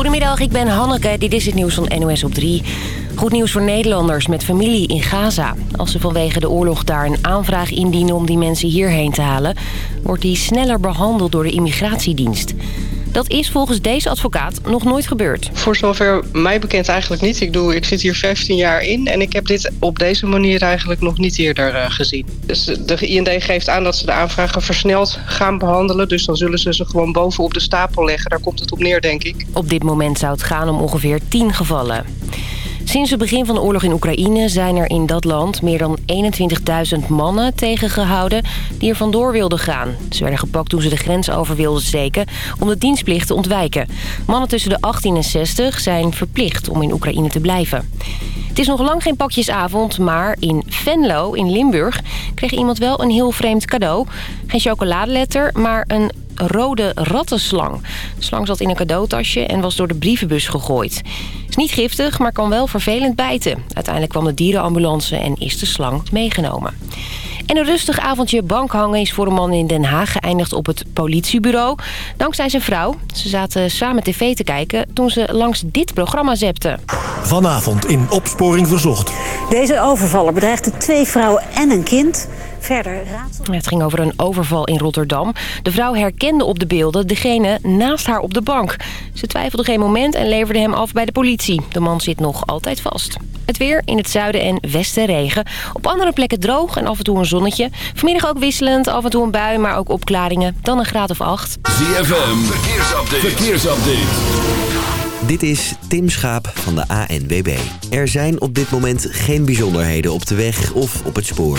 Goedemiddag, ik ben Hanneke. Dit is het nieuws van NOS op 3. Goed nieuws voor Nederlanders met familie in Gaza. Als ze vanwege de oorlog daar een aanvraag indienen om die mensen hierheen te halen... wordt die sneller behandeld door de immigratiedienst. Dat is volgens deze advocaat nog nooit gebeurd. Voor zover mij bekend eigenlijk niet. Ik, doe, ik zit hier 15 jaar in en ik heb dit op deze manier eigenlijk nog niet eerder uh, gezien. Dus de IND geeft aan dat ze de aanvragen versneld gaan behandelen. Dus dan zullen ze ze gewoon bovenop de stapel leggen. Daar komt het op neer, denk ik. Op dit moment zou het gaan om ongeveer 10 gevallen. Sinds het begin van de oorlog in Oekraïne zijn er in dat land meer dan 21.000 mannen tegengehouden die er vandoor wilden gaan. Ze werden gepakt toen ze de grens over wilden steken om de dienstplicht te ontwijken. Mannen tussen de 18 en 60 zijn verplicht om in Oekraïne te blijven. Is nog lang geen pakjesavond, maar in Venlo in Limburg kreeg iemand wel een heel vreemd cadeau. Geen chocoladeletter, maar een rode rattenslang. De slang zat in een cadeautasje en was door de brievenbus gegooid. Is niet giftig, maar kan wel vervelend bijten. Uiteindelijk kwam de dierenambulance en is de slang meegenomen. En een rustig avondje bankhangen is voor een man in Den Haag geëindigd op het politiebureau. Dankzij zijn vrouw. Ze zaten samen tv te kijken toen ze langs dit programma zepten. Vanavond in Opsporing Verzocht. Deze overvaller bedreigde twee vrouwen en een kind... Verder raadsel... Het ging over een overval in Rotterdam. De vrouw herkende op de beelden degene naast haar op de bank. Ze twijfelde geen moment en leverde hem af bij de politie. De man zit nog altijd vast. Het weer in het zuiden en westen regen. Op andere plekken droog en af en toe een zonnetje. Vanmiddag ook wisselend, af en toe een bui, maar ook opklaringen. Dan een graad of acht. ZFM, verkeersupdate. verkeersupdate. Dit is Tim Schaap van de ANWB. Er zijn op dit moment geen bijzonderheden op de weg of op het spoor.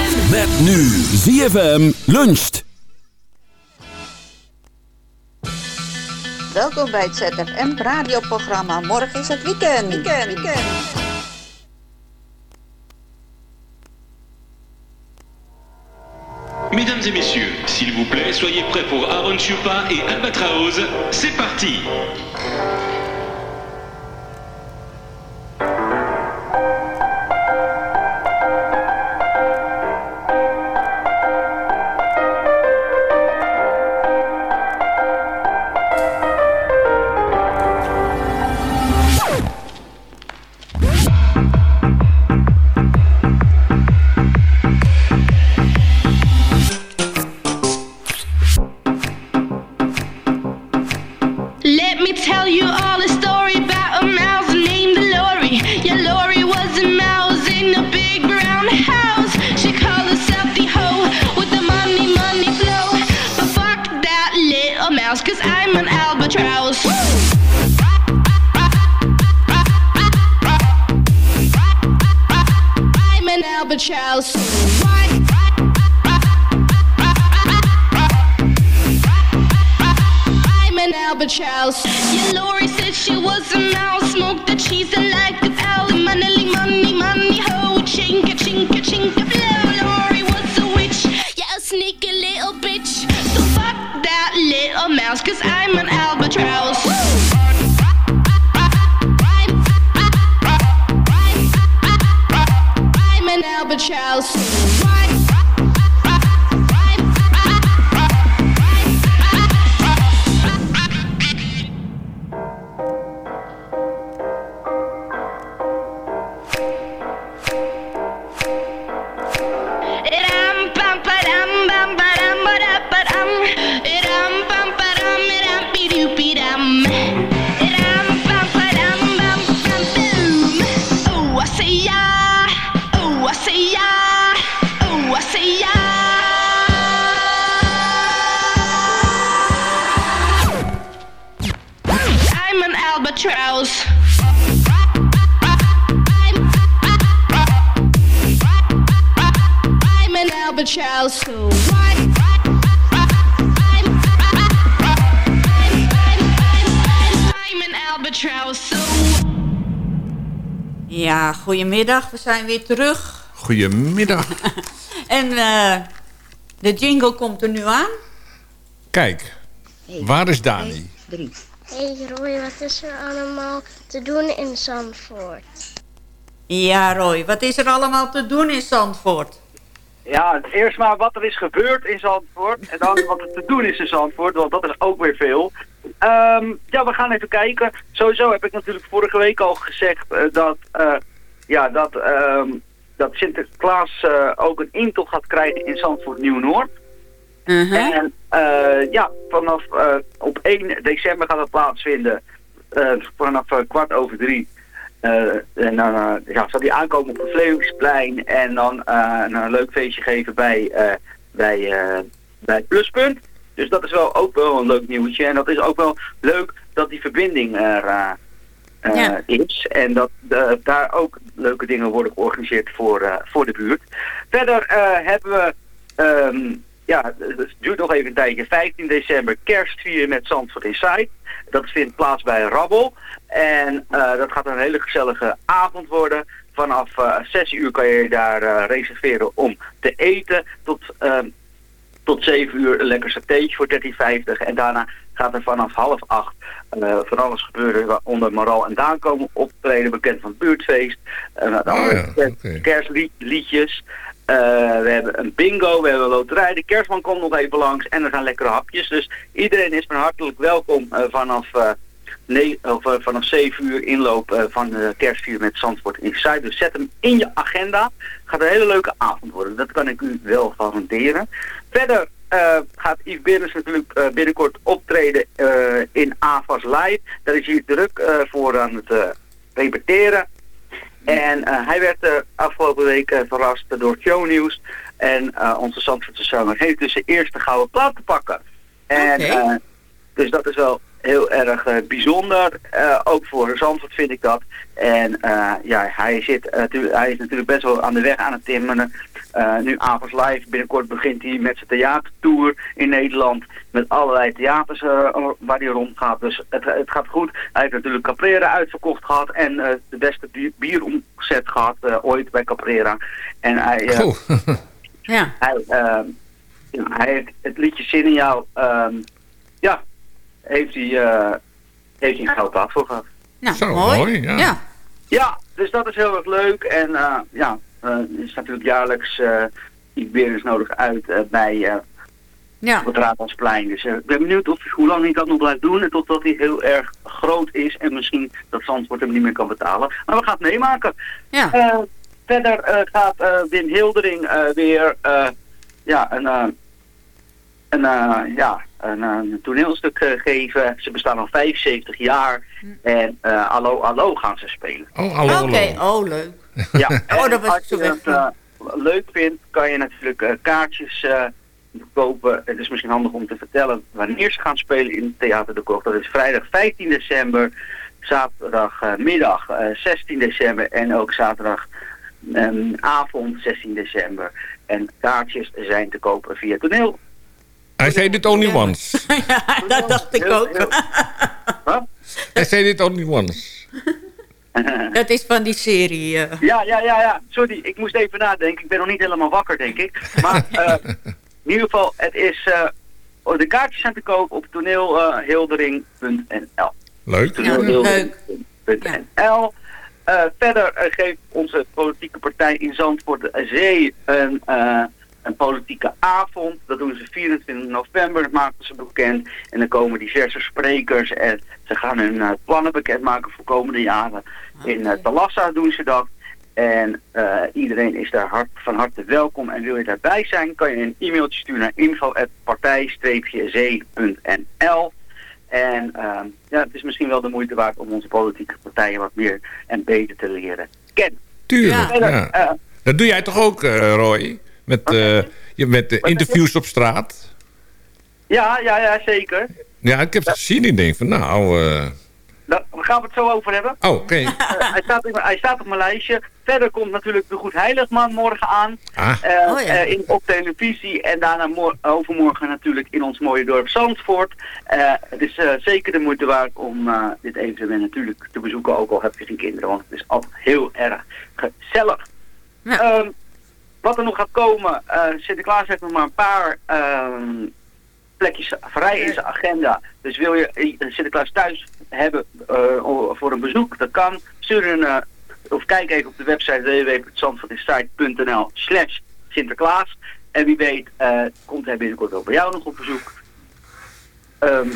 Met nu ZFM luncht. Welkom bij het ZFM radioprogramma. Morgen is het weekend. Weekend, weekend. Mesdames et messieurs, s'il vous plaît, soyez prêts pour Aaron Chupa et Albatraoz. C'est parti shall soon. I'm an Albert Charles. Yeah, Lori said she was a mouse. Goedemiddag. We zijn weer terug. Goedemiddag. En eh, de jingle komt er nu aan. Kijk, waar is Dani? Drie. Hey Roy, wat is er allemaal te doen in Zandvoort? Ja, Roy. Wat is er allemaal te doen in Zandvoort? Ja, eerst maar wat er is gebeurd in Zandvoort. En dan wat er te doen is in Zandvoort, want dat is ook weer veel. Ehm, ja, we gaan even kijken. Sowieso heb ik natuurlijk vorige week al gezegd eh, dat, eh, ja, dat, ehm, dat Sinterklaas eh, ook een intocht gaat krijgen in Zandvoort Nieuw-Noord. En eh, ja, vanaf eh, op 1 december gaat het plaatsvinden. vanaf kwart over drie. En dan ja, zal die aankomen op het Vleemsplein en dan een leuk feestje geven bij, bij, bij Pluspunt. Dus dat is wel ook wel een leuk nieuwtje. En dat is ook wel leuk dat die verbinding er eh, Ja. is. En dat eh, daar ook leuke dingen worden georganiseerd voor, eh, voor de buurt. Verder hebben we, ehm, ja, het duurt nog even een tijdje, 15 december kerstvier met Zandvoort Inside. Dat vindt plaats bij Rabbel. En dat gaat een hele gezellige avond worden. Vanaf eh 6 uur kan je daar reserveren om te eten. Tot, ehm, tot 7 uur een lekker satéetje voor 13,50. En daarna gaat er vanaf half 8 eh, van alles gebeuren. Waaronder Maral en Daan komen optreden, bekend van het buurtfeest. Uh, Oh ja, kerst- kerstliedjes. Eh, we hebben een bingo, we hebben een loterij. De kerstman komt nog even langs en er gaan lekkere hapjes. Dus iedereen is van hartelijk welkom vanaf, nee, of, vanaf 7 uur inloop van de kerstvier met Zandvoort in Zuid. Dus zet hem in je agenda. Gaat een hele leuke avond worden. Dat kan ik u wel garanderen. Verder eh, gaat Yves Berens natuurlijk eh, binnenkort optreden eh, in AVAS Live. Daar is hij druk voor aan het repeteren. En hij werd afgelopen week verrast door shownieuws. En onze Zandvoortse zanger heeft dus zijn eerste gouden plaat te pakken. En, dus dat is wel heel erg bijzonder. Ook voor Zandvoort vind ik dat. En ja, hij, zit, hij is natuurlijk best wel aan de weg aan het timmeren. Eh, nu Avonds Live, binnenkort begint hij met zijn theatertour in Nederland. Met allerlei theaters eh, waar hij rondgaat. Dus het, het gaat goed. Hij heeft natuurlijk Caprera uitverkocht gehad. En eh, de beste bier, bieromzet gehad eh, ooit bij Caprera. En hij, Goh. Ja. hij, ehm, ja, hij heeft het liedje Zin in jou, ehm, ja, heeft hij, eh, heeft hij een gouden plaat voor gehad. Nou, Zo, mooi. mooi, ja. ja. Ja, dus dat is heel erg leuk. En eh, ja, is natuurlijk jaarlijks eh iets weer eens nodig uit eh, bij eh, Ja. op het Raadhuisplein. Dus eh, ik ben benieuwd of, hoe lang hij dat nog blijft doen. En totdat hij heel erg groot is. En misschien dat Zandvoort hem niet meer kan betalen. Maar we gaan het meemaken. Ja. Eh, verder eh, gaat Wim Hildering eh, weer eh, ja, een, eh, een, eh, ja, een, een toneelstuk geven. Ze bestaan al 75 jaar. En eh Allo Allo gaan ze spelen. Oh, hallo, Oké, hallo. oh leuk. Ja, Oh, en dat was als je het eh, leuk vindt, kan je natuurlijk eh, kaartjes eh, kopen. Het is misschien handig om te vertellen wanneer ze gaan spelen in het Theater de Koch. Dat is vrijdag 15 december, zaterdagmiddag eh 16 december en ook zaterdag ehm, avond 16 december. En kaartjes zijn te kopen via toneel. Hij zei dit only once. ja, dat dacht ik ook. Hij zei dit only once. Dat is van die serie. eh. Ja, ja, ja, ja. Sorry, ik moest even nadenken. Ik ben nog niet helemaal wakker, denk ik. Maar eh, in ieder geval, het is... eh, oh, de kaartjes zijn te koop op toneelhildering.nl. Leuk. Toneelhildering.nl. Eh, verder geeft onze politieke partij in Zandvoort de Zee een, eh, een politieke avond. Dat doen ze 24 november, dat maken ze bekend. En dan komen diverse sprekers en ze gaan hun eh, plannen bekendmaken voor komende jaren. In uh, Talassa doen ze dat. En eh, iedereen is daar hart, van harte welkom. En wil je daarbij zijn, kan je een e-mailtje sturen naar info.partij-zee.nl. En ehm, ja, het is misschien wel de moeite waard om onze politieke partijen wat meer en beter te leren kennen. Tuurlijk, ja. eh, Dat doe jij toch ook, eh, Roy? Met, eh, je, met de interviews op straat? ja, ja, ja, zeker. Ja, ik heb het gezien. Ik denk van, nou... eh, Daar gaan we het zo over hebben. Oh, oké. Eh, hij, staat in, mijn- hij staat op mijn lijstje. verder komt natuurlijk de Goed Heiligman morgen aan. Ah. Eh, Oh, ja. in, op televisie en daarna mor- overmorgen natuurlijk in ons mooie dorp Zandvoort. Eh, het is eh, zeker de moeite waard om eh, dit evenement natuurlijk te bezoeken, ook al heb je geen kinderen, want het is altijd heel erg gezellig. Ehm, wat er nog gaat komen, eh, Sinterklaas heeft nog maar een paar ehm, plekjes vrij in zijn agenda. Dus wil je eh, Sinterklaas thuis hebben eh, voor een bezoek, dat kan. Stuur een, of kijk even op de website www.zandvoortinsight.nl slash Sinterklaas. En wie weet komt hij binnenkort ook bij jou nog op bezoek. Ehm,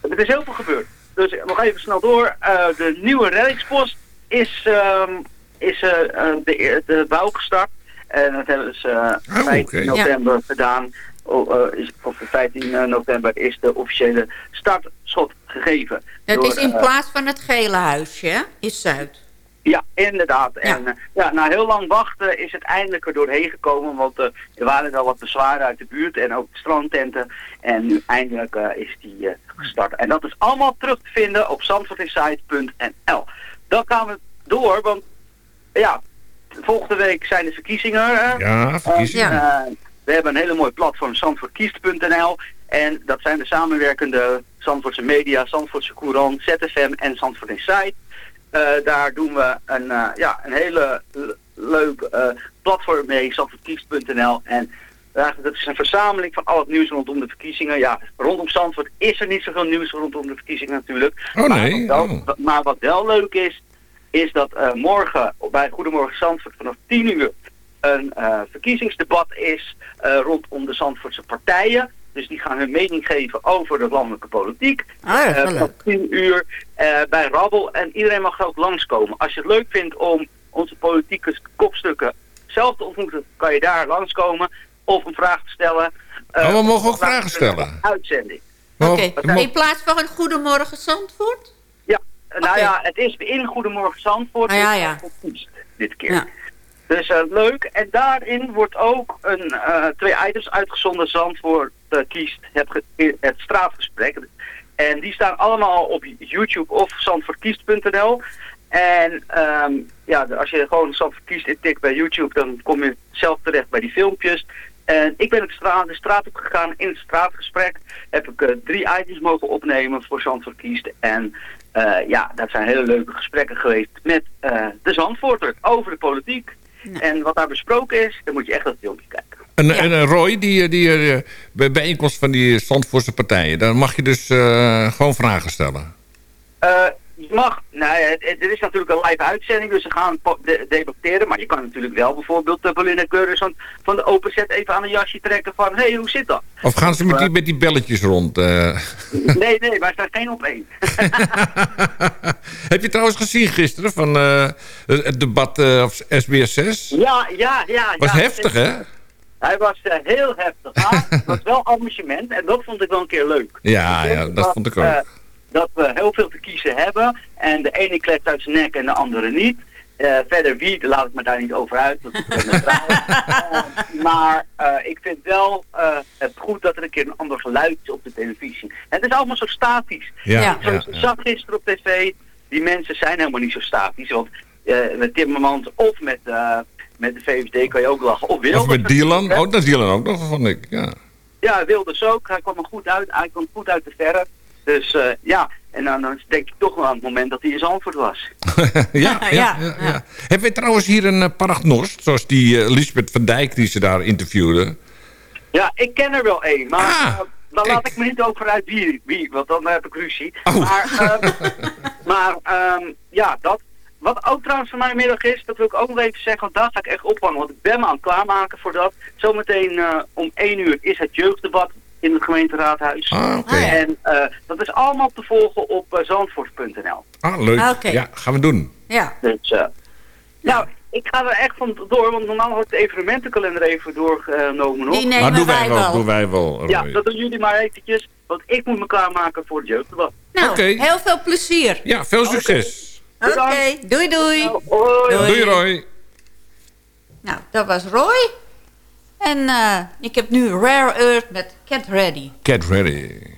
er is heel veel gebeurd. Dus nog even snel door. De nieuwe reddingspost is, ehm, is de, de bouw gestart. En dat hebben ze eh, Oh, 15 oké. november gedaan. O, eh, is, of 15 november is de officiële startschot gegeven. Het door, is in eh, plaats van het gele huisje, hè? Is Zuid. ja, inderdaad. En eh, ja, na heel lang wachten is het eindelijk er doorheen gekomen. Want eh, er waren wel wat bezwaren uit de buurt en ook de strandtenten. En nu eindelijk eh, is die eh, gestart. En dat is allemaal terug te vinden op zandvoortinsight.nl. Dan gaan we door, want ja, volgende week zijn de verkiezingen. Ja, verkiezingen. En, eh, we hebben een hele mooi platform, zandvoortkiest.nl. En dat zijn de samenwerkende Zandvoortse media, Zandvoortse Courant, ZFM en Zandvoort Insight. Eh, daar doen we een, eh, ja, een hele le- leuk platform mee, zandvoortkiest.nl. En dat is een verzameling van al het nieuws rondom de verkiezingen. Ja, rondom Zandvoort is er niet zoveel nieuws rondom de verkiezingen natuurlijk. Oh, Maar nee? wat wel- maar wat wel leuk is, is dat eh, morgen bij Goedemorgen Zandvoort vanaf 10 uur een eh, verkiezingsdebat is eh, rondom de Zandvoortse partijen. Dus die gaan hun mening geven over de landelijke politiek. Ah, ja, Eh, vanaf 10 uur eh, bij Rabbel. En iedereen mag ook langskomen. Als je het leuk vindt om onze politieke kopstukken zelf te ontmoeten, kan je daar langskomen. Of een vraag te stellen. Eh, Oh, we mogen ook vragen stellen. Uitzending. Oké, in plaats van een Goedemorgen Zandvoort? Eh, nou ja, het is in Goedemorgen Zandvoort. Ah, ja, dus ja. Dit keer. Ja. Dus eh, leuk. En daarin wordt ook een, eh, twee items uitgezonden. Zandvoort kiest het, het straatgesprek. En die staan allemaal op YouTube of zandvoortkiest.nl. En ehm, ja, als je gewoon Zandvoort kiest intikt bij YouTube, dan kom je zelf terecht bij die filmpjes. En ik ben het straat, de straat op gegaan in het straatgesprek. Heb ik eh, drie items mogen opnemen voor Zandvoort kiest. En eh, ja, dat zijn hele leuke gesprekken geweest met eh, de Zandvoorter over de politiek. En wat daar besproken is, dan moet je echt dat filmpje kijken. En, en Roy, die, die bij bijeenkomst van die Zandvoortse partijen... daar mag je dus eh, gewoon vragen stellen. Je mag, nou er is natuurlijk een live uitzending, dus ze gaan de- debatteren. Maar je kan natuurlijk wel bijvoorbeeld de Belinda Keurers van, van de open set even aan een jasje trekken van... hé, hey, hoe zit dat? Of gaan ze met die, met die belletjes rond? eh? Nee, nee, wij staan geen op één. Heb je trouwens gezien gisteren van eh, het debat eh, op SBS 6? Ja, ja, ja. Was ja, heftig, hè? Hij was heel heftig, maar het was wel amusement en dat vond ik wel een keer leuk. Ja, ja, dat vond ik ook. Dat we heel veel te kiezen hebben en de ene klets uit zijn nek en de andere niet. Eh, verder wie, laat ik me daar niet over uit. Dat is neutraal. Eh, maar eh, ik vind wel eh, het goed dat er een keer een ander geluid is op de televisie. En het is allemaal zo statisch. Ja, Ik ja, zag- zag gisteren op tv, die mensen zijn helemaal niet zo statisch. Want eh, met Timmermans of met, eh, met de VVD kan je ook lachen. Of Wilders. Of met Dylan? Oh, dat is Dylan ook nog, vond ik. Ja. Ja, Wilders ook. Hij kwam er goed uit. Hij kwam goed uit de verf. Dus eh, ja, en dan, dan denk ik toch wel aan het moment dat hij in Zandvoort was. ja, ja, ja, ja. Hebben we trouwens hier een uh, paragnost, zoals die uh, Lisbeth van Dijk die ze daar interviewde? Ja, ik ken er wel één, maar Ah, uh, dan laat ik me niet over uit wie, wie want dan heb ik ruzie. Oh. Maar, uh, maar um, ja, dat. Wat ook trouwens van mijn middag is, dat wil ik ook nog even zeggen, want daar ga ik echt ophangen. Want ik ben me aan het klaarmaken voor dat. Zometeen uh, om 1 uur is het jeugddebat in het gemeenteraadhuis. Ah, okay. En uh, dat is allemaal te volgen op uh, zandvoort.nl. Ah, leuk. Okay. Ja, gaan we doen. Ja. Dus, uh, nou, ik ga er echt van door, want normaal wordt de evenementenkalender even doorgenomen. Die nemen maar doen wij, wij wel. Doen wij wel. Ja, dat doen jullie maar eventjes, want ik moet me klaarmaken voor het jeugddebat. Nou, okay. heel veel plezier. Ja, veel succes. Oké, okay. doei doei. Nou, hoi. doei. Doei Roy. Nou, dat was Roy. En uh, ik heb nu Rare Earth met Get Ready. Get Ready.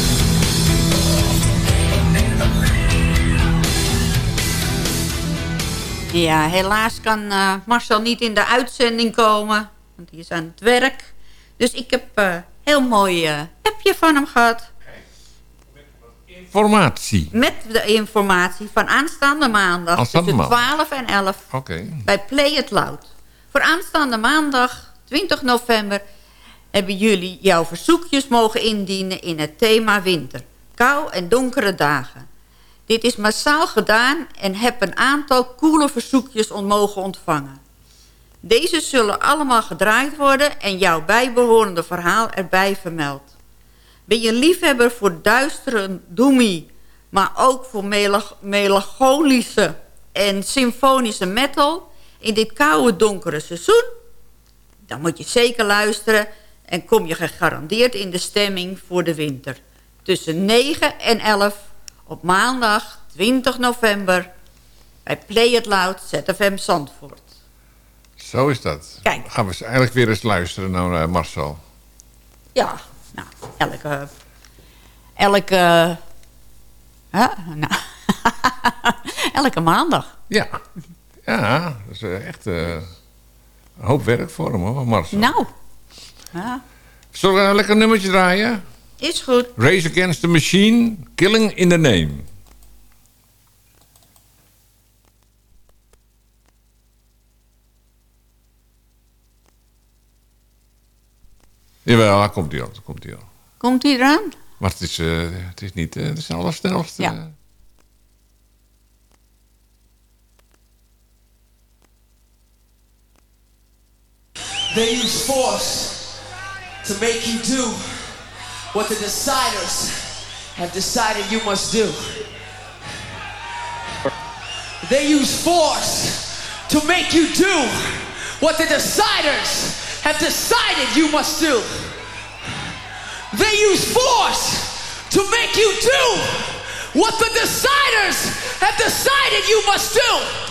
Ja, helaas kan eh, Marcel niet in de uitzending komen. Want hij is aan het werk. Dus ik heb eh heel mooi eh, appje van hem gehad. Informatie. Met de informatie van aanstaande maandag Aanstaande tussen maandag. 12 en 11 Oké. bij Play It Loud. Voor aanstaande maandag 20 november hebben jullie jouw verzoekjes mogen indienen in het thema winter. Kou en donkere dagen. Dit is massaal gedaan en heb een aantal coole verzoekjes on mogen ontvangen. Deze zullen allemaal gedraaid worden en jouw bijbehorende verhaal erbij vermeld. Ben je liefhebber voor duistere doemie, maar ook voor melancholische en symfonische metal in dit koude donkere seizoen? Dan moet je zeker luisteren en kom je gegarandeerd in de stemming voor de winter. Tussen 9 en 11 op maandag 20 november bij Play It Loud ZFM Zandvoort. Zo is dat. Kijk. Gaan we eigenlijk weer eens luisteren naar eh, Marcel. Ja, nou, elke... Elke... Hè? Nou, elke maandag. Ja. Ja, dat is eh, echt eh, een hoop werk voor hem hoor, Marcel. Nou. Ja, Zullen we een lekker nummertje draaien? Is goed. Race Against the Machine, Killing in the Name. Jawel, daar komt hij al. daar Komt hij al. Komt hij eraan? Maar het is, eh, het is niet eh, de allersnelste. Ja. They use force to make you do what the deciders have decided you must do. They use force to make you do what the deciders have decided you must do. They use force to make you do what the deciders have decided you must do.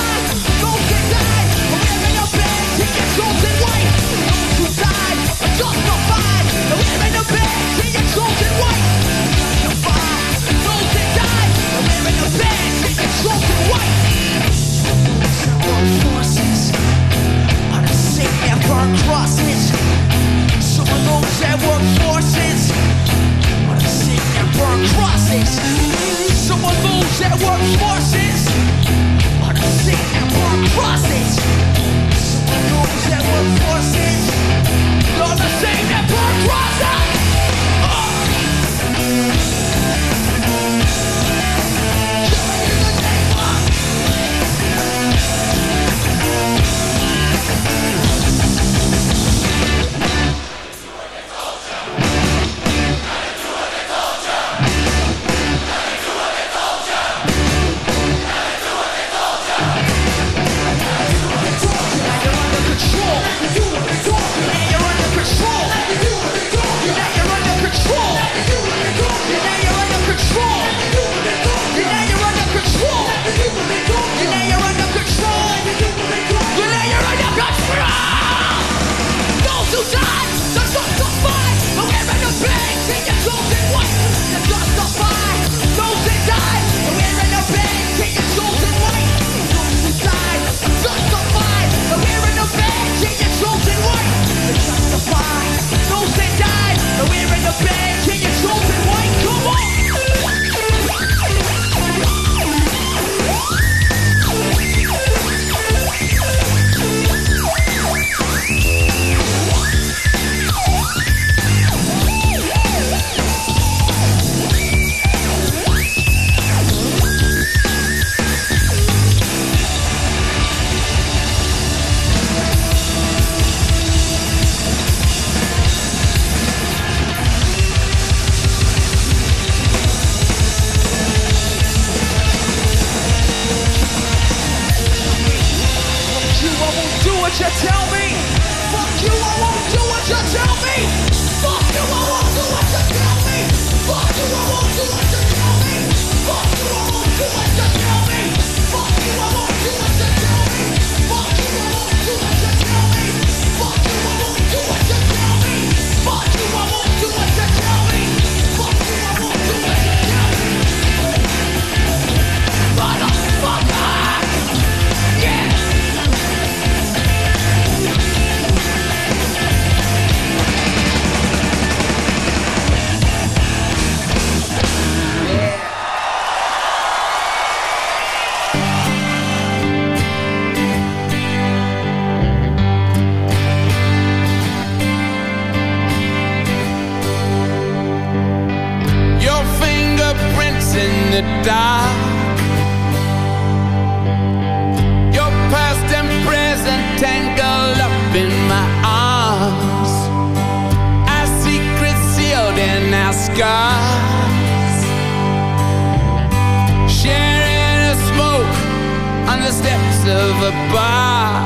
crosses. Someone moves at work forces. On and work crosses. Someone moves at work forces. On and work crosses. dark. Your past and present tangled up in my arms. Our secrets sealed in our scars. Sharing a smoke on the steps of a bar.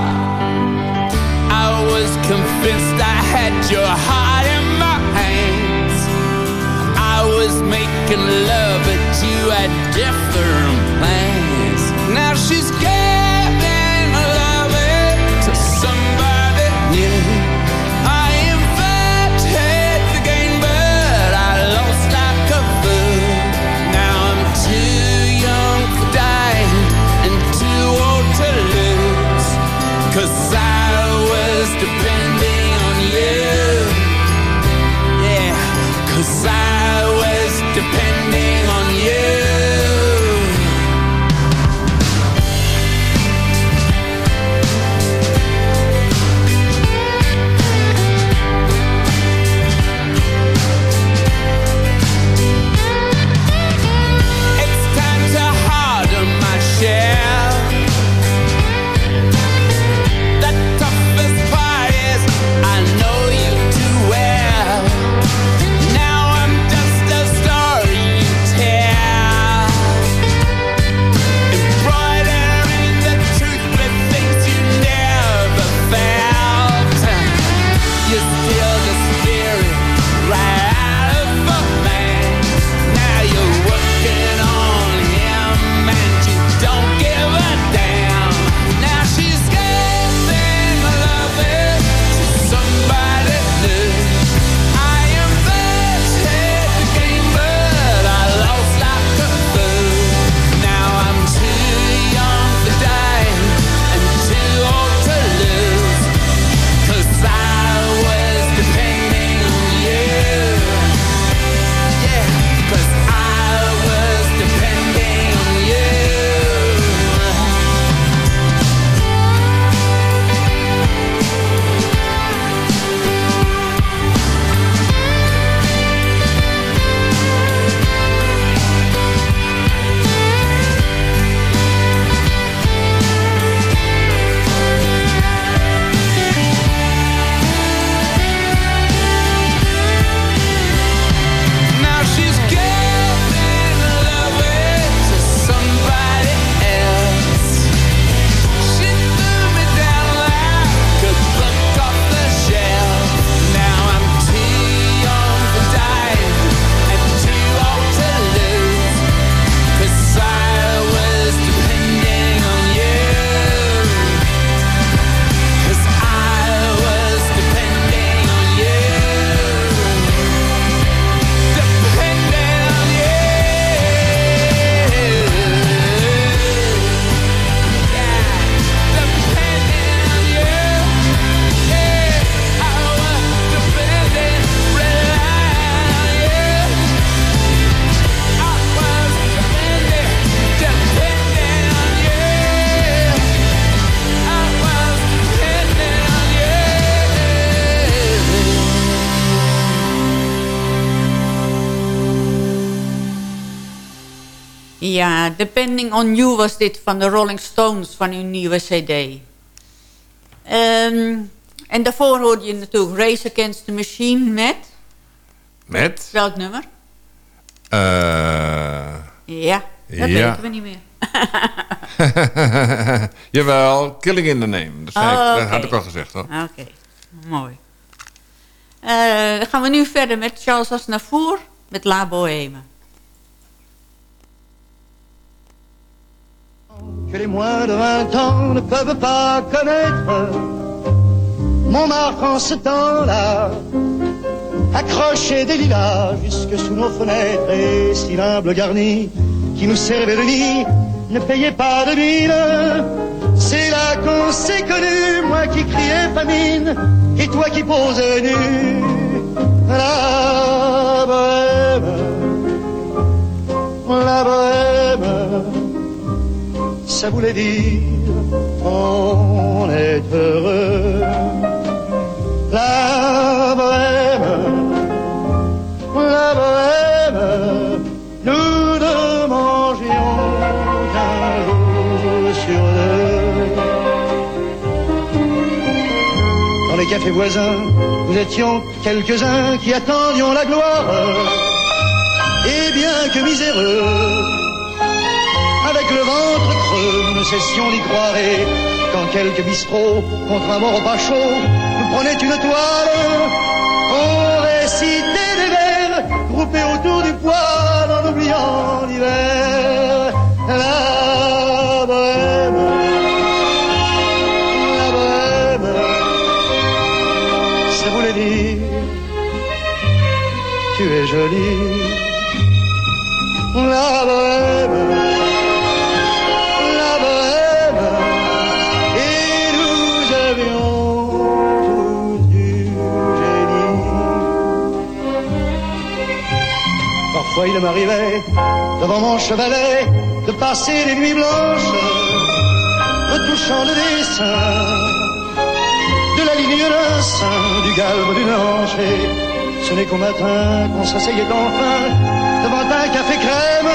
I was convinced I had your heart in my hands. I was making love different Ja, Depending on You was dit van de Rolling Stones van hun nieuwe cd. Ehm, en daarvoor hoorde je natuurlijk Race Against the Machine met... Met? Welk nummer? Eh Ja, dat Ja. weten we niet meer. Jawel, Killing in the Name. Dat, Oh, dat had ik al gezegd hoor. Oké, mooi. Eh, dan gaan we nu verder met Charles Aznavour met La Bohème. Que les moins de vingt ans ne peuvent pas connaître. Montmartre en ce temps-là, accroché des lilas jusque sous nos fenêtres et si l'humble garni qui nous servait de nid ne payait pas de mine. C'est là qu'on s'est connus, moi qui criais famine et toi qui posais nu. La bohème, la bohème ça voulait dire on est heureux. La bohème, la bohème, nous ne mangions qu'un jour sur deux. Dans les cafés voisins, nous étions quelques-uns qui attendions la gloire. quelques miséreux. Le ventre creux, nous cessions d'y croire. Et quand quelques bistrots, un mort pas chaud, nous prenaient une toile, on récitait des vers, groupés autour du poêle, en oubliant l'hiver. La bohème, la bohème, ça voulait dire, tu es jolie. La bohème, Parfois il m'arrivait, devant mon chevalet, de passer des nuits blanches, retouchant le dessin, de la ligne d'un sein, du galbe d'une hanche, et ce n'est qu'au matin qu'on s'asseyait enfin devant un café crème,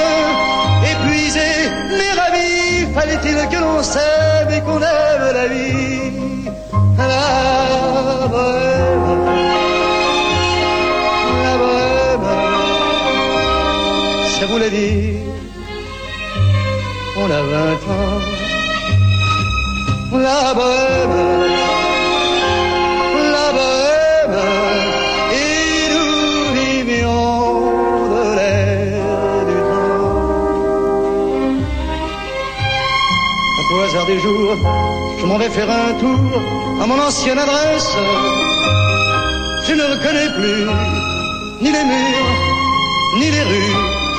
épuisé, mais ravi, fallait-il que l'on s'aime et qu'on aime la vie. La bohème, la ça voulait dire, on a vingt ans. La bohème, la bohème, et nous vivions de l'air du temps. Au hasard des jours, je m'en vais faire un tour à mon ancienne adresse. Je ne reconnais plus ni les murs, ni les rues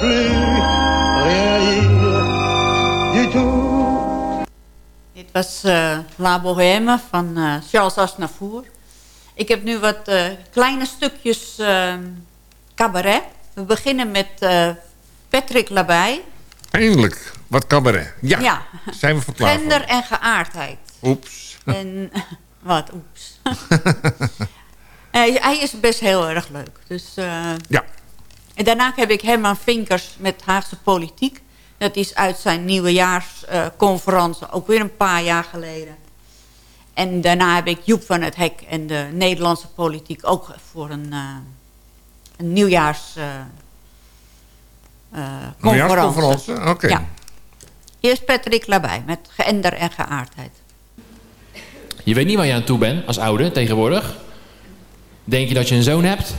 Veut plus rien dire du tout. Dit was eh, La Bohème van eh, Charles Aznavour. Ik heb nu wat eh, kleine stukjes eh, cabaret. We beginnen met Patrick Labij. Eindelijk, wat cabaret. Ja, Ja. zijn we verklaard. Gender en geaardheid. Oeps. En, wat, oeps. hij, hij is best heel erg leuk. Dus, Ja. En daarna heb ik Herman Vinkers met Haagse Politiek. Dat is uit zijn nieuwejaarsconferentie, ook weer een paar jaar geleden. En daarna heb ik Joep van het Hek en de Nederlandse politiek... ook voor een, eh, een nieuwjaars... eh, eh, Nieuwjaarsconferentie, conferentie. oké. Ja. Eerst Patrick Labij met gender en geaardheid. Je weet niet waar je aan toe bent als ouder tegenwoordig. Denk je dat je een zoon hebt?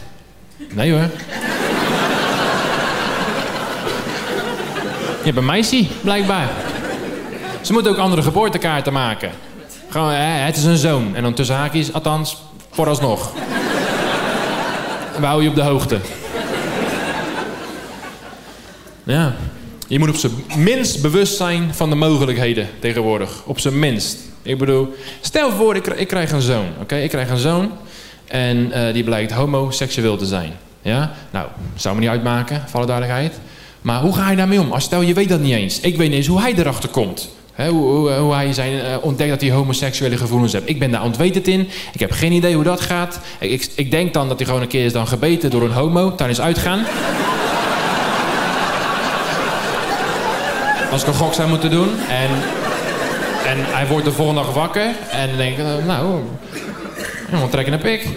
Nee hoor. Hebt een meisje, blijkbaar. Ze moeten ook andere geboortekaarten maken. Gewoon, hè, het is een zoon. En dan tussen haakjes, althans, vooralsnog. We houden je op de hoogte. Ja. Je moet op zijn minst bewust zijn van de mogelijkheden tegenwoordig. Op zijn minst. Ik bedoel, stel voor, ik, ik krijg een zoon. Oké, ik krijg een zoon. En eh, die blijkt homoseksueel te zijn. Ja? Nou, zou me niet uitmaken, voor alle duidelijkheid. Maar hoe ga je daarmee om? Als stel, je weet dat niet eens. Ik weet niet eens hoe hij erachter komt. Hoe, hoe, hoe hij zijn, eh, ontdekt dat hij homoseksuele gevoelens heeft. Ik ben daar ontwetend in. Ik heb geen idee hoe dat gaat. Ik, ik, denk dan dat hij gewoon een keer is dan gebeten door een homo tijdens uitgaan. Als ik een gok zou moeten doen. En, en hij wordt de volgende dag wakker. En dan denk ik, eh, nou, we trekken een pik.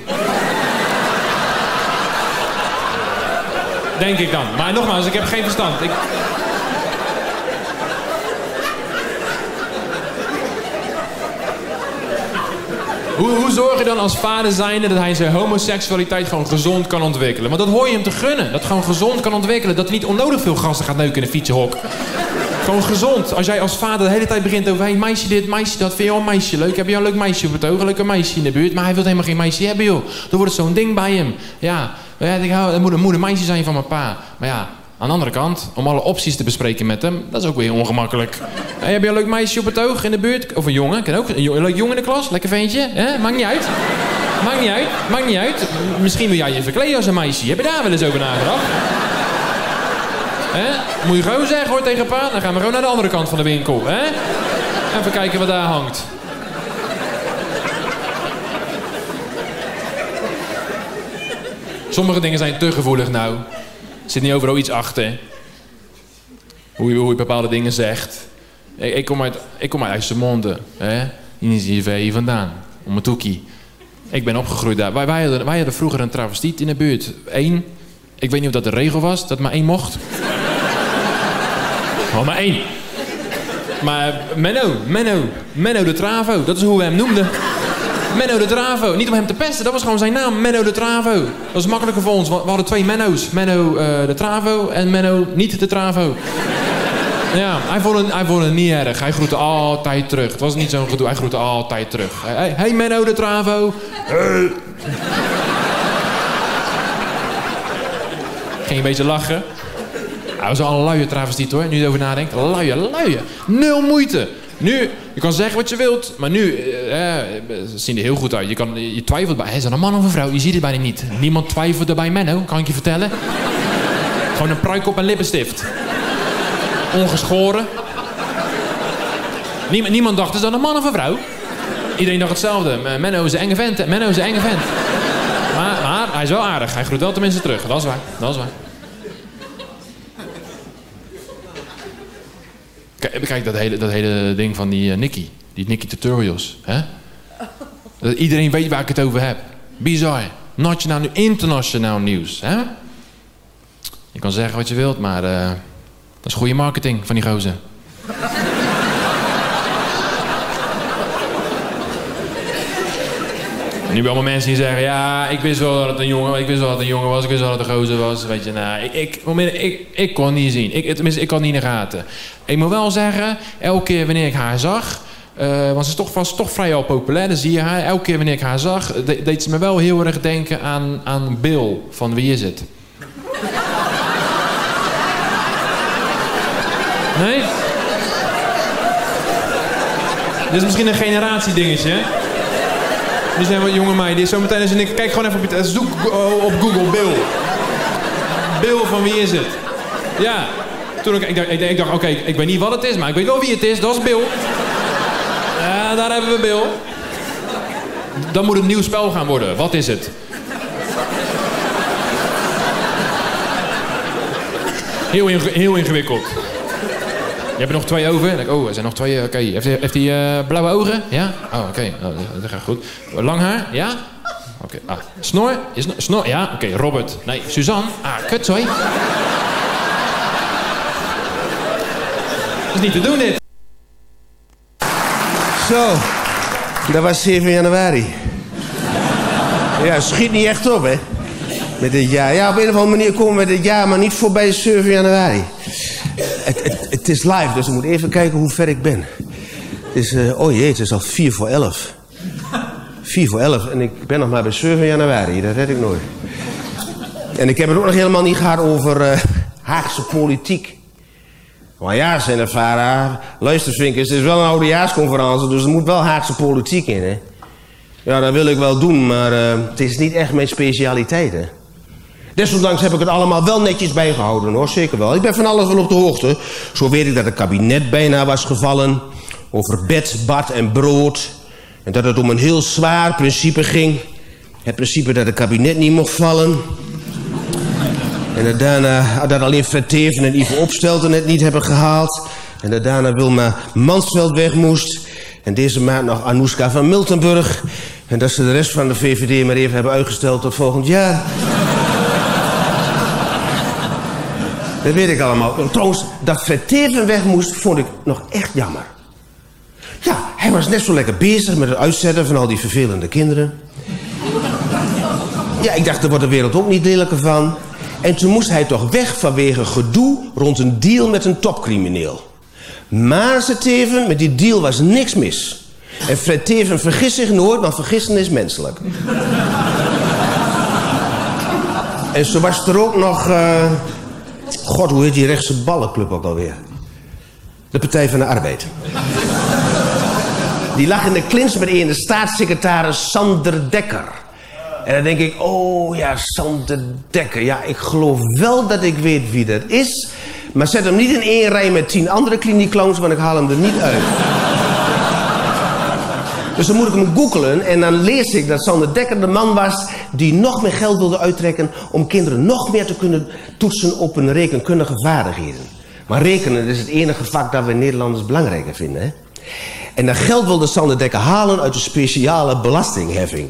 Denk ik dan. Maar nogmaals, ik heb geen verstand. Hoe, hoe zorg je dan als vader zijnde dat hij zijn homoseksualiteit gewoon gezond kan ontwikkelen? Want dat hoor je hem te gunnen. Dat gewoon gezond kan ontwikkelen. Dat hij niet onnodig veel gasten gaat neuken in een fietsenhok. Gewoon gezond. Als jij als vader de hele tijd begint over... Hey, meisje dit, meisje dat. Vind je al een meisje leuk? Heb je al een leuk meisje op het oog? Een leuke meisje in de buurt? Maar hij wil helemaal geen meisje hebben, joh. Dan wordt het zo'n ding bij hem. Ja, ja ik hou, moet, een- moet een meisje zijn van mijn pa. Maar ja, aan de andere kant... om alle opties te bespreken met hem... dat is ook weer ongemakkelijk. Heb je een leuk meisje op het oog in de buurt? Of een jongen? Kan ook. Een, leuk jongen in de klas? Lekker ventje? hè? Maakt niet uit. maakt niet uit. Maakt niet uit. Misschien wil jij je verkleden als een meisje. Heb je daar wel eens over nagedacht? Moet je gewoon zeggen hoor tegen pa. Dan gaan we gewoon naar de andere kant van de winkel. Hè? Even kijken wat daar hangt. Sommige dingen zijn te gevoelig nou. Er zit niet overal iets achter. Hoe je, bepaalde dingen zegt. Ik, kom uit, ik kom uit IJsselmonde. Hè? Hier vandaan. Om een toekie. Ik ben opgegroeid daar. Wij, hadden, wij hadden vroeger een travestiet in de buurt. Eén. Ik weet niet of dat de regel was, dat maar één mocht. Oh, maar één. Maar Menno, Menno, Menno de Travo. Dat is hoe we hem noemden. Menno de Travo. Niet om hem te pesten, dat was gewoon zijn naam. Menno de Travo. Dat was makkelijker voor ons. We hadden twee Menno's. Menno eh, de Travo en Menno niet de Travo. Ja, hij vond, het, hij vond het niet erg. Hij groette altijd terug. Het was niet zo'n gedoe. Hij groette altijd terug. Hey, hey Menno de Travo. Hey. Ging een beetje lachen. Hij was al een luie travestiet hoor, nu je erover nadenkt. Luie, luie. Nul moeite. Nu, je kan zeggen wat je wilt, maar nu eh, eh, ze zien er heel goed uit. Je, kan, je twijfelt bij, is dat een man of een vrouw? Je ziet het bijna niet. Niemand twijfelde bij Menno, kan ik je vertellen. Gewoon een pruik op en lippenstift. Ongeschoren. Niemand, dacht, is dat een man of een vrouw? Iedereen dacht hetzelfde. Menno is een enge vent. Menno is een enge vent. Maar, maar hij is wel aardig. Hij groet wel tenminste terug. Dat is waar. Dat is waar. Kijk, dat, hele, dat hele ding van die uh. Die Nicky Tutorials. Hè? Dat iedereen weet waar ik het over heb. Bizar. Nationaal, internationaal nieuws. Hè? Je kan zeggen wat je wilt, maar uh, dat is goede marketing van die gozer. Nu allemaal mensen die zeggen, ja, ik wist wel dat het een jongen, ik wist wel dat het een jongen was, ik wist wel dat het een gozer was. Weet je, nou, ik, ik, ik, ik kon niet zien. Ik, tenminste, ik kon niet in de gaten. Ik moet wel zeggen, elke keer wanneer ik haar zag, uh, want ze toch, was toch vrij al populair, dan zie je haar. Elke keer wanneer ik haar zag, de, deed ze me wel heel erg denken aan, aan Bill van Wie is het? Nee? Dit is misschien een generatiedingetje, hè? Die zijn wat jonge meiden. Zometeen als je denkt, kijk gewoon even op, je, zoek op Google Bill. Bill van wie is het? Ja. Toen ik, ik dacht, ik, ik dacht oké, ik weet niet wat het is, maar ik weet wel wie het is. Dat is Bill. Ja, daar hebben we Bill. Dan moet het een nieuw spel gaan worden. Wat is het? Heel, heel ingewikkeld. Je hebt er nog twee over. oh, er zijn nog twee. Oké, okay. heeft, heeft hij uh, blauwe ogen? Ja? Oh, oké. Oh, dat gaat goed. Lang haar? Ja? Oké. Ah. Snor? Is snor? Ja? Oké, Robert. Nee, Suzanne? Ah, kut, sorry. Dat is niet te doen, dit. Zo, dat was 7 januari. Ja, schiet niet echt op, hè? Met dit jaar. Ja, op een of andere manier komen we dit jaar, maar niet voorbij 7 januari. Het, het, is live, dus we moeten even kijken hoe ver ik ben. Het is, uh, oh jee, het is al 4 voor 11. 4 voor 11 en ik ben nog maar bij 7 januari, dat red ik nooit. En ik heb het ook nog helemaal niet gehad over uh, Haagse politiek. Maar ja, zijn er Vara, luister Vinkers, het is wel een oudejaarsconferentie, dus er moet wel Haagse politiek in, hè. Ja, dat wil ik wel doen, maar uh, het is niet echt mijn specialiteit, hè. Desondanks heb ik het allemaal wel netjes bijgehouden hoor, zeker wel. Ik ben van alles wel op de hoogte. Zo weet ik dat het kabinet bijna was gevallen. Over bed, bad en brood. En dat het om een heel zwaar principe ging. Het principe dat het kabinet niet mocht vallen. En dat daarna dat alleen Fred en Ivo Opstelten het niet hebben gehaald. En dat daarna Wilma Mansveld weg moest. En deze maand nog Anouska van Miltenburg. En dat ze de rest van de VVD maar even hebben uitgesteld tot volgend jaar. Dat weet ik allemaal. Trouwens, dat Teven weg moest, vond ik nog echt jammer. Ja, hij was net zo lekker bezig met het uitzetten van al die vervelende kinderen. Ja, ik dacht, daar wordt de wereld ook niet lelijker van. En toen moest hij toch weg vanwege gedoe rond een deal met een topcrimineel. Maar, ze Teven, met die deal was niks mis. En Fred Teven vergist zich nooit, want vergissen is menselijk. en zo was er ook nog... Uh, God, hoe heet die rechtse ballenclub ook alweer? De Partij van de Arbeid. Die lag in de klins met een de staatssecretaris Sander Dekker. En dan denk ik, oh ja, Sander Dekker. Ja, ik geloof wel dat ik weet wie dat is. Maar zet hem niet in één rij met tien andere kliniekclowns, want ik haal hem er niet uit. Dus dan moet ik hem googelen en dan lees ik dat Sander Dekker de man was die nog meer geld wilde uittrekken om kinderen nog meer te kunnen toetsen op hun rekenkundige vaardigheden. Maar rekenen is het enige vak dat we Nederlanders belangrijker vinden. Hè? En dat geld wilde Sander Dekker halen uit de speciale belastingheffing.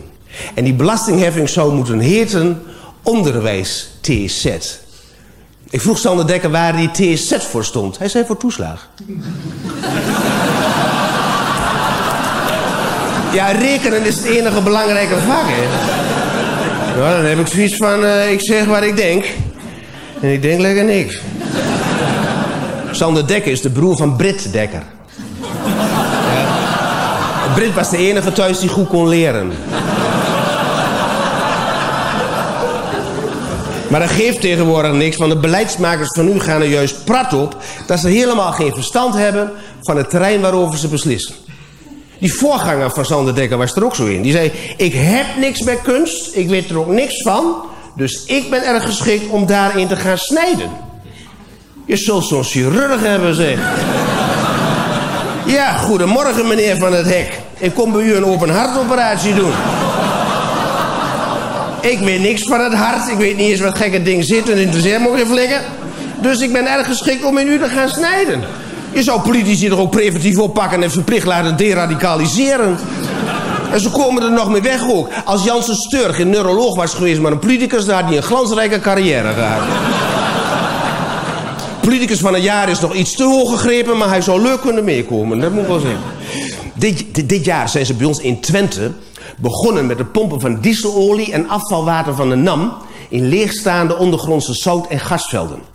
En die belastingheffing zou moeten heten onderwijs TZ. Ik vroeg Sander Dekker waar die TZ voor stond. Hij zei voor toeslag. Ja, rekenen is het enige belangrijke vak, hè. Nou, dan heb ik zoiets van, eh, ik zeg wat ik denk. En ik denk lekker niks. Sander Dekker is de broer van Brit Dekker. Ja. Brit was de enige thuis die goed kon leren. Maar dat geeft tegenwoordig niks, want de beleidsmakers van nu gaan er juist prat op... dat ze helemaal geen verstand hebben van het terrein waarover ze beslissen. Die voorganger van Sander Dekker was er ook zo in. Die zei, ik heb niks met kunst, ik weet er ook niks van... dus ik ben erg geschikt om daarin te gaan snijden. Je zult zo'n chirurg hebben, zeg. Ja, goedemorgen meneer Van het Hek. Ik kom bij u een open hartoperatie doen. Ik weet niks van het hart. Ik weet niet eens wat gekke ding zit en interesseert me flikken. Dus ik ben erg geschikt om in u te gaan snijden. Je zou politici er ook preventief oppakken en verplicht laten deradicaliseren. En ze komen er nog mee weg ook. Als Janssen Sturg een neuroloog was geweest, maar een politicus... dan had hij een glansrijke carrière gehad. politicus van een jaar is nog iets te hoog gegrepen... maar hij zou leuk kunnen meekomen, dat moet wel zeggen. Dit, dit, dit jaar zijn ze bij ons in Twente begonnen met het pompen van dieselolie en afvalwater van de NAM... in leegstaande ondergrondse zout- en gasvelden.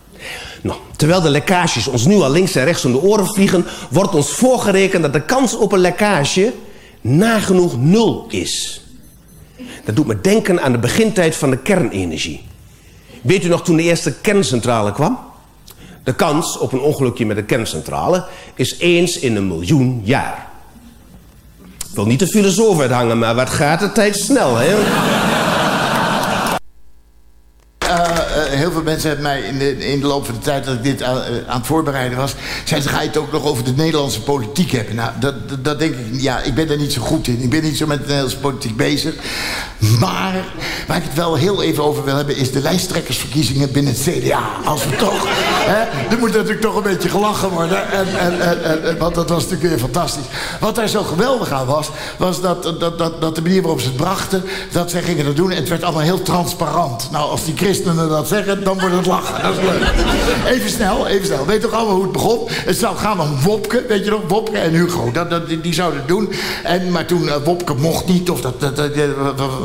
Nou, terwijl de lekkages ons nu al links en rechts om de oren vliegen... wordt ons voorgerekend dat de kans op een lekkage nagenoeg nul is. Dat doet me denken aan de begintijd van de kernenergie. Weet u nog toen de eerste kerncentrale kwam? De kans op een ongelukje met een kerncentrale is eens in een miljoen jaar. Ik wil niet de filosoof uithangen, maar wat gaat de tijd snel, hè? Uh, uh, heel veel mensen hebben mij in de, in de loop van de tijd dat ik dit aan, uh, aan het voorbereiden was... zeiden ze, ga je het ook nog over de Nederlandse politiek hebben? Nou, dat, dat, denk ik, ja, ik ben daar niet zo goed in. Ik ben niet zo met de Nederlandse politiek bezig. Maar waar ik het wel heel even over wil hebben... is de lijsttrekkersverkiezingen binnen het CDA. Als we toch... hè, er moet natuurlijk toch een beetje gelachen worden. En, en, en, en, want dat was natuurlijk weer fantastisch. Wat daar zo geweldig aan was... was dat, dat, dat, dat de manier waarop ze het brachten... dat zij gingen dat doen en het werd allemaal heel transparant. Nou, als die christenen dat zeggen, dan lachen. Dat is leuk. Even snel, even snel. Weet toch allemaal hoe het begon? Het zou gaan om Wopke, weet je nog? Wopke en Hugo. Dat, dat, die zouden het doen. En, maar toen uh, Wopke mocht niet, of dat, dat, dat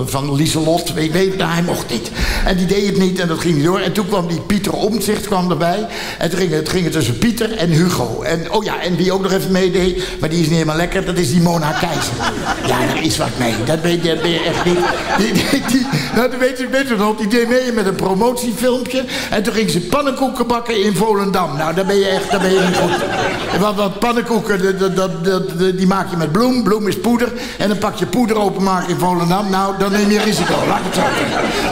van Lieselot, weet hij mocht niet. En die deed het niet en dat ging niet door. En toen kwam die Pieter Omtzigt kwam erbij. En ging het, ging tussen Pieter en Hugo. En, oh ja, en wie ook nog even meedeed, maar die is niet helemaal lekker, dat is die Mona Keizer. Ja, daar is wat mee. Dat ben je, echt niet. Die, die, nou, dat weet je, je nog, die deed mee met een promotiefilmpje. En toen ging ze pannenkoeken bakken in Volendam. Nou, daar ben je echt, daar ben je niet goed. Want, want pannenkoeken, dat, dat, dat, die maak je met bloem. Bloem is poeder. En dan pak je poeder openmaken in Volendam. Nou, dan neem je risico. Laat het zo.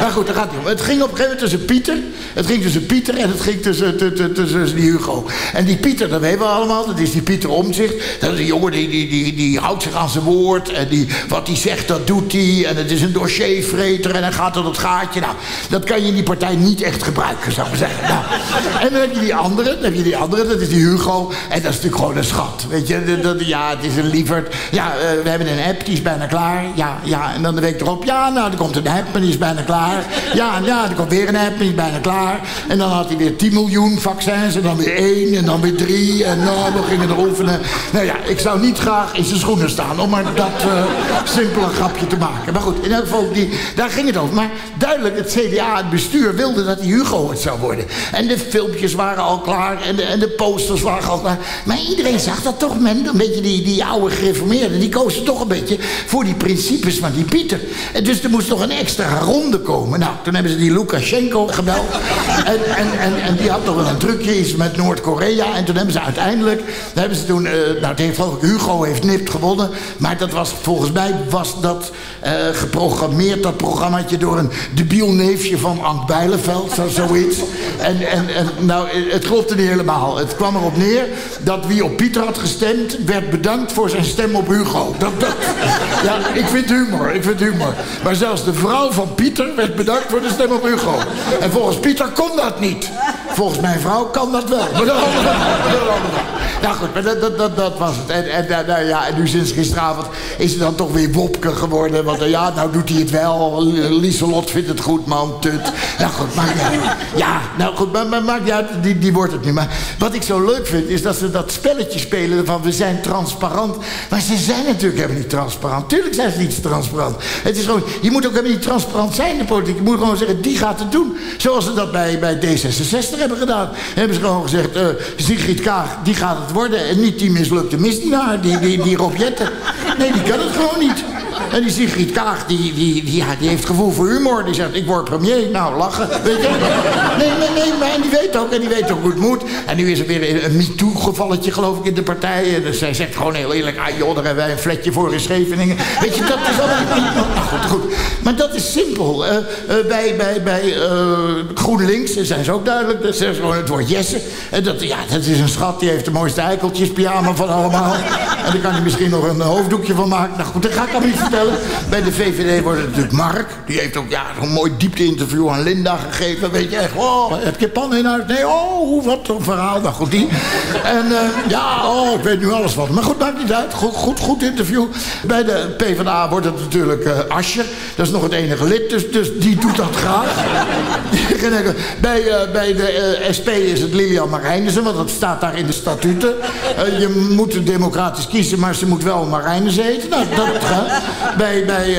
Maar goed, daar gaat het om. Het ging op een gegeven moment tussen Pieter. Het ging tussen Pieter en het ging tussen, tussen, die Hugo. En die Pieter, dat weten we allemaal. Dat is die Pieter Omzicht. Dat is een jongen die, die, die, die houdt zich aan zijn woord. En die, wat hij zegt, dat doet hij. En het is een dossiervreter. En hij gaat tot het gaatje. Nou, dat kan je in die partij niet echt gebruiken, zou ik maar zeggen. Nou. En dan heb je die andere. Dan heb je die andere. Dat is die Hugo. En dat is natuurlijk gewoon een schat. Weet je, dat, ja, het is een lieverd. Ja, uh, we hebben een app, die is bijna klaar. Ja, ja. En dan de week erop. Ja, nou, er komt een app en die is bijna klaar. Ja, ja, er komt weer een app en die is bijna klaar. En dan had hij weer 10 miljoen vaccins. En dan weer één. En dan weer drie. En nou, we gingen er oefenen. Nou ja, ik zou niet graag in zijn schoenen staan. Om maar dat uh, simpele grapje te maken. Maar goed, in elk geval, die, daar ging het over. Maar duidelijk, het CDA, het bestuur, wilde dat die Hugo het zou worden. En de filmpjes waren al klaar en de, en de posters waren al klaar. Maar iedereen zag dat toch, men, een beetje die, die oude gereformeerden... die kozen toch een beetje voor die principes van die Pieter. En dus er moest nog een extra ronde komen. Nou, toen hebben ze die Lukashenko gebeld. En, en, en, en die had toch wel een trucje iets met Noord-Korea. En toen hebben ze uiteindelijk... hebben ze toen, eh, nou, geloof ik, Hugo heeft nipt gewonnen. Maar dat was, volgens mij was dat eh, geprogrammeerd, dat programmaatje... door een debiel neefje van Ank Bijleveld, zo, En, en, en nou, het klopte niet helemaal. Het kwam erop neer dat wie op Pieter had gestemd... werd bedankt voor zijn stem op Hugo. Dat, dat, ja, ik vind humor, ik vind humor. Maar zelfs de vrouw van Pieter werd bedankt voor de stem op Hugo. En volgens Pieter kon dat niet. Volgens mijn vrouw kan dat wel. Maar dat goed, maar dat, dat, dat, dat was het. En, en, nou, ja, en nu sinds gisteravond is het dan toch weer Wopke geworden. Want eh, ja, nou doet hij het wel. Lieselot vindt het goed, man, tut. Nou goed, niet uit. Ja, nou goed, maar, maar maakt niet uit, die, die wordt het nu. Maar wat ik zo leuk vind, is dat ze dat spelletje spelen van we zijn transparant. Maar ze zijn natuurlijk helemaal niet transparant. Tuurlijk zijn ze niet transparant. Het is gewoon, je moet ook helemaal niet transparant zijn in de politiek. Je moet gewoon zeggen, die gaat het doen. Zoals ze dat bij, bij D66 hebben gedaan. Hebben ze gewoon gezegd, eh Sigrid Kaag, die gaat het worden. En niet die mislukte misdienaar, die, die, die Jetten. Nee, die kan het gewoon niet. En die Sigrid Kaag, die, die, die, ja, die heeft gevoel voor humor. Die zegt, ik word premier. Nou, lachen. Weet je? Nee, nee, nee, maar en die weet ook. En die weet ook hoe het moet. En nu is er weer een MeToo-gevalletje, geloof ik, in de partij. En dus zij zegt gewoon heel eerlijk... Ah joh, daar hebben wij een fletje voor in Scheveningen. Weet je, dat is allemaal. Nou, goed, goed. Maar dat is simpel. Eh, bij bij, bij eh, GroenLinks zijn ze ook duidelijk. Dat is gewoon het woord Jesse. En dat, ja, dat is een schat. Die heeft de mooiste eikeltjes pyjama van allemaal. En daar kan hij misschien nog een hoofddoekje van maken. Nou goed, dat ga ik allemaal niet vertellen. Bij de VVD wordt het natuurlijk Mark. Die heeft ook ja, zo'n mooi diepte-interview aan Linda gegeven. Weet je echt, oh, heb je pan in huis? Nee, oh, wat een verhaal. Nou goed, die. En eh, ja, oh, ik weet nu alles van. Maar goed, maakt niet uit. Goed, goed, goed interview. Bij de PvdA wordt het natuurlijk uh, Asje. Dat is nog het enige lid, dus, dus die doet dat graag. Bij, uh, bij de SP is het Lilian Marijnissen, want dat staat daar in de statuten. je moet democratisch kiezen, maar ze moet wel Marijnissen heten. Nou, dat. Bij, bij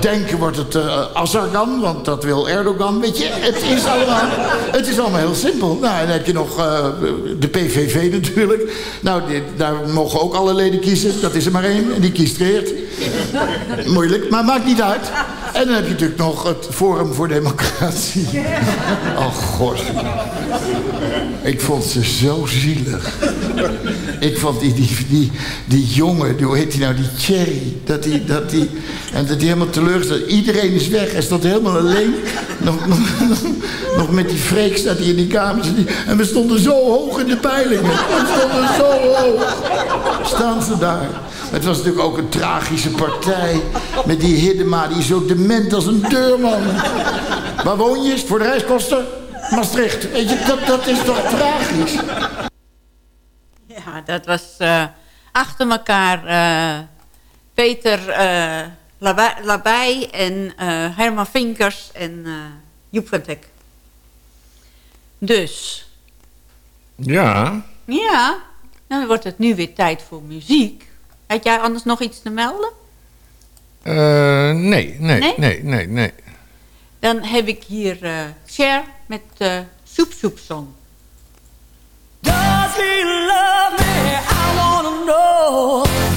Denken wordt het Azargan, want dat wil Erdogan. Weet je, het is allemaal, het is allemaal heel simpel. Nou, en dan heb je nog de PVV natuurlijk. Nou, die, daar mogen ook alle leden kiezen. Dat is er maar één. En die kiest Geert. Moeilijk, maar maakt niet uit. En dan heb je natuurlijk nog het Forum voor Democratie. Oh, god. Ik vond ze zo zielig. Ik vond die, die, die, die jongen, hoe heet die nou, die Cherry. Dat die, dat die, en dat die helemaal teleurgesteld. Iedereen is weg. Hij stond helemaal alleen. Nog, nog, nog met die freak staat hij in die die, en we stonden zo hoog in de peilingen. We stonden zo hoog. Staan ze daar. Het was natuurlijk ook een tragische partij. Met die Hiddema, die is zo dement als een deurman. Waar woon je? Voor de reiskosten? Maastricht. Weet je, dat, dat is toch tragisch? Ja, dat was uh, achter elkaar uh, Peter uh, Labij en Herman Vinkers en Joep van Teck. Dus. Ja. Ja, dan wordt het nu weer tijd voor muziek. Had jij anders nog iets te melden? Nee, nee, nee, nee, nee, nee. Dan heb ik hier Cher met uh, Soep Soep Song. Does he love me? I wanna know.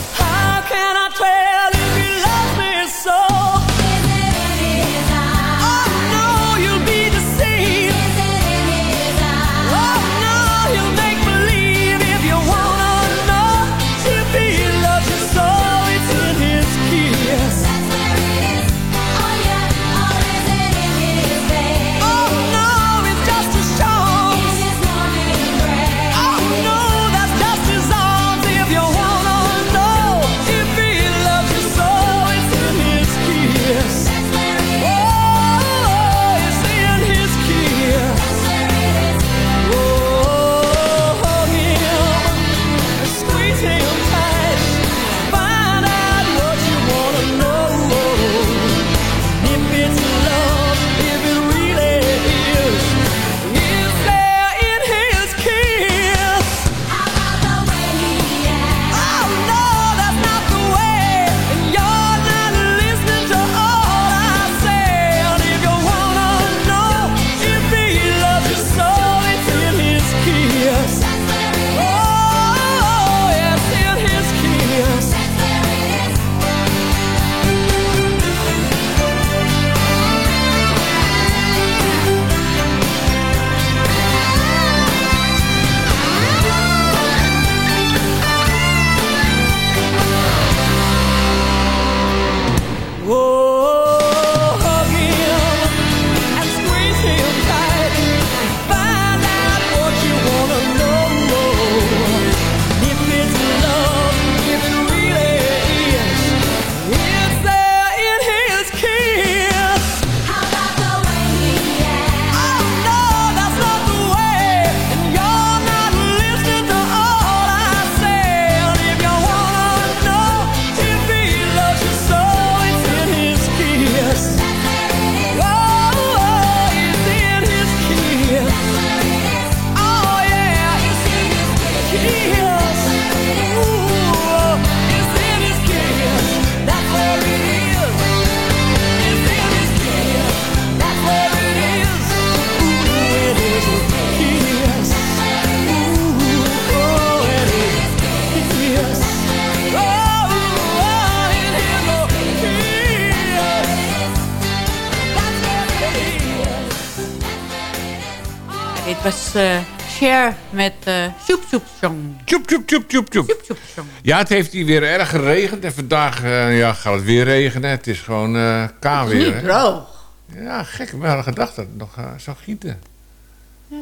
Dit was eh Cher met eh Soep Soep Song. Tjoep, tjoep, tjoep, tjoep, tjoep. Ja, het heeft hier weer erg geregend. En vandaag eh, ja, gaat het weer regenen. Het is gewoon eh K weer. Niet hè. droog. Ja, gek. We hadden gedacht dat het nog zou gieten.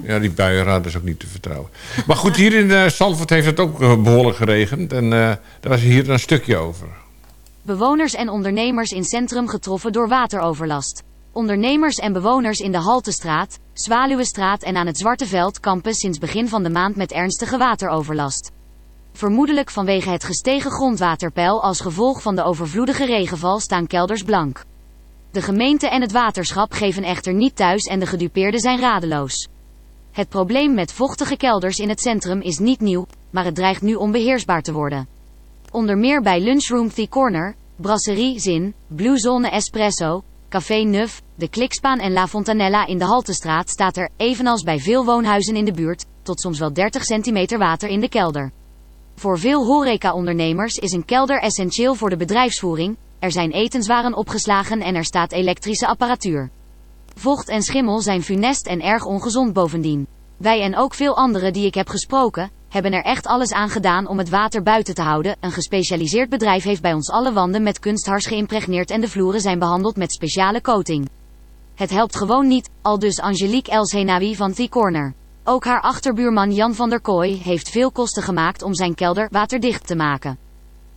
Ja, die buienraad is ook niet te vertrouwen. Maar goed, hier in eh Zandvoort heeft het ook eh, behoorlijk geregend. En eh daar was hier een stukje over. Bewoners en ondernemers in centrum getroffen door wateroverlast. Ondernemers en bewoners in de Haltestraat, Zwaluwestraat en aan het Zwarte Veld kampen sinds begin van de maand met ernstige wateroverlast. Vermoedelijk vanwege het gestegen grondwaterpeil als gevolg van de overvloedige regenval staan kelders blank. De gemeente en het waterschap geven echter niet thuis en de gedupeerden zijn radeloos. Het probleem met vochtige kelders in het centrum is niet nieuw, maar het dreigt nu onbeheersbaar te worden. Onder meer bij Lunchroom The Corner, Brasserie Zin, Blue Zone Espresso, Café Neuf, de Klikspaan en La Fontanella in de Haltestraat staat er, evenals bij veel woonhuizen in de buurt, tot soms wel 30 centimeter water in de kelder. Voor veel horeca-ondernemers is een kelder essentieel voor de bedrijfsvoering, er zijn etenswaren opgeslagen en er staat elektrische apparatuur. Vocht en schimmel zijn funest en erg ongezond bovendien. Wij en ook veel anderen die ik heb gesproken, hebben er echt alles aan gedaan om het water buiten te houden. Een gespecialiseerd bedrijf heeft bij ons alle wanden met kunsthars geïmpregneerd en de vloeren zijn behandeld met speciale coating. Het helpt gewoon niet, al dus Angelique Elshenawi van The Corner. Ook haar achterbuurman Jan van der Kooi heeft veel kosten gemaakt om zijn kelder waterdicht te maken.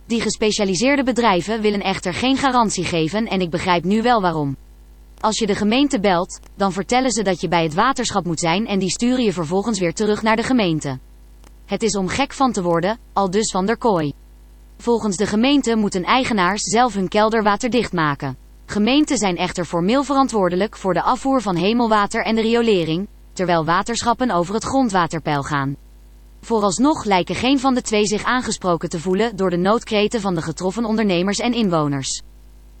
Die gespecialiseerde bedrijven willen echter geen garantie geven en ik begrijp nu wel waarom. Als je de gemeente belt, dan vertellen ze dat je bij het waterschap moet zijn en die sturen je vervolgens weer terug naar de gemeente. Het is om gek van te worden, al dus van der Kooi. Volgens de gemeente moeten eigenaars zelf hun kelder waterdicht maken. Gemeenten zijn echter formeel verantwoordelijk voor de afvoer van hemelwater en de riolering, terwijl waterschappen over het grondwaterpeil gaan. Vooralsnog lijken geen van de twee zich aangesproken te voelen door de noodkreten van de getroffen ondernemers en inwoners.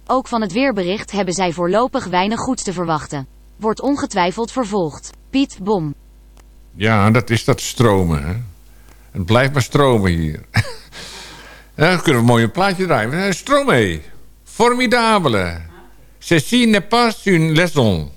Ook van het weerbericht hebben zij voorlopig weinig goeds te verwachten. Wordt ongetwijfeld vervolgd. Piet Bom. Ja, dat is dat stromen. Hè? Het blijft maar stromen hier. dan kunnen we mooi een plaatje draaien. Stromé. Formidabele. Ceci n'est pas une leçon.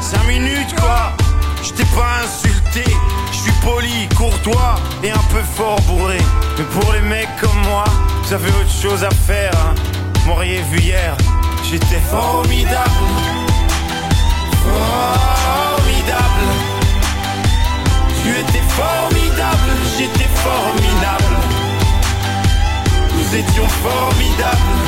5 minutes quoi. Je t'ai pas insulté, je suis poli, courtois et un peu fort bourré. Mais pour les mecs comme moi, vous avez autre chose à faire. Hein. M'auriez vu hier, j'étais formidable. Formidable. Tu étais formidable, j'étais formidable. Nous étions formidables.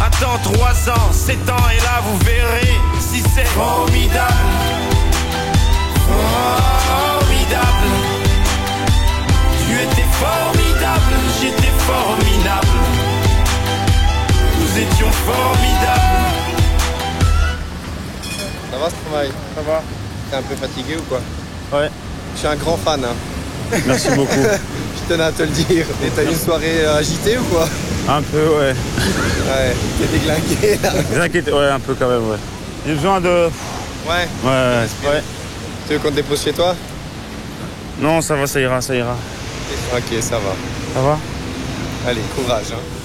Attends 3 ans, 7 ans et là vous verrez si c'est formidable. Formidable. Tu étais formidable, j'étais formidable. Nous étions formidables. Ça va ce travail Ça va. T'es un peu fatigué ou quoi Ouais. Je suis un grand fan. hein. Merci beaucoup. Tenais à te le dire. Et t'as eu une soirée euh, agitée ou quoi? Un peu, ouais. Ouais, t'es déglingué là. Ouais, un peu quand même, ouais. J'ai besoin de. Ouais. Ouais, ouais. Tu veux qu'on te dépose chez toi? Non, ça va, ça ira, ça ira. Ok, ça va. Ça va? Allez, courage. Hein.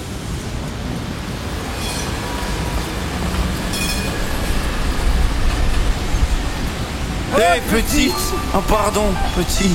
Hé petite, oh pardon petit,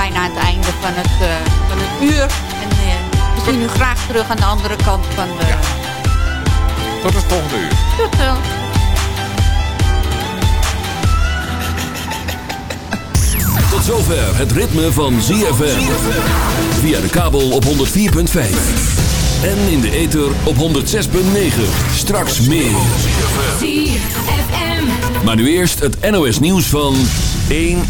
Bijna aan het einde van het, eh, van het uur. En eh, we zien u graag terug aan de andere kant van de... Tot het volgende uur. Tot wel. Tot zover het ritme van ZFM. Via de kabel op 104.5. En in de ether op 106.9. Straks meer. Maar nu eerst het NOS nieuws van 1 uur.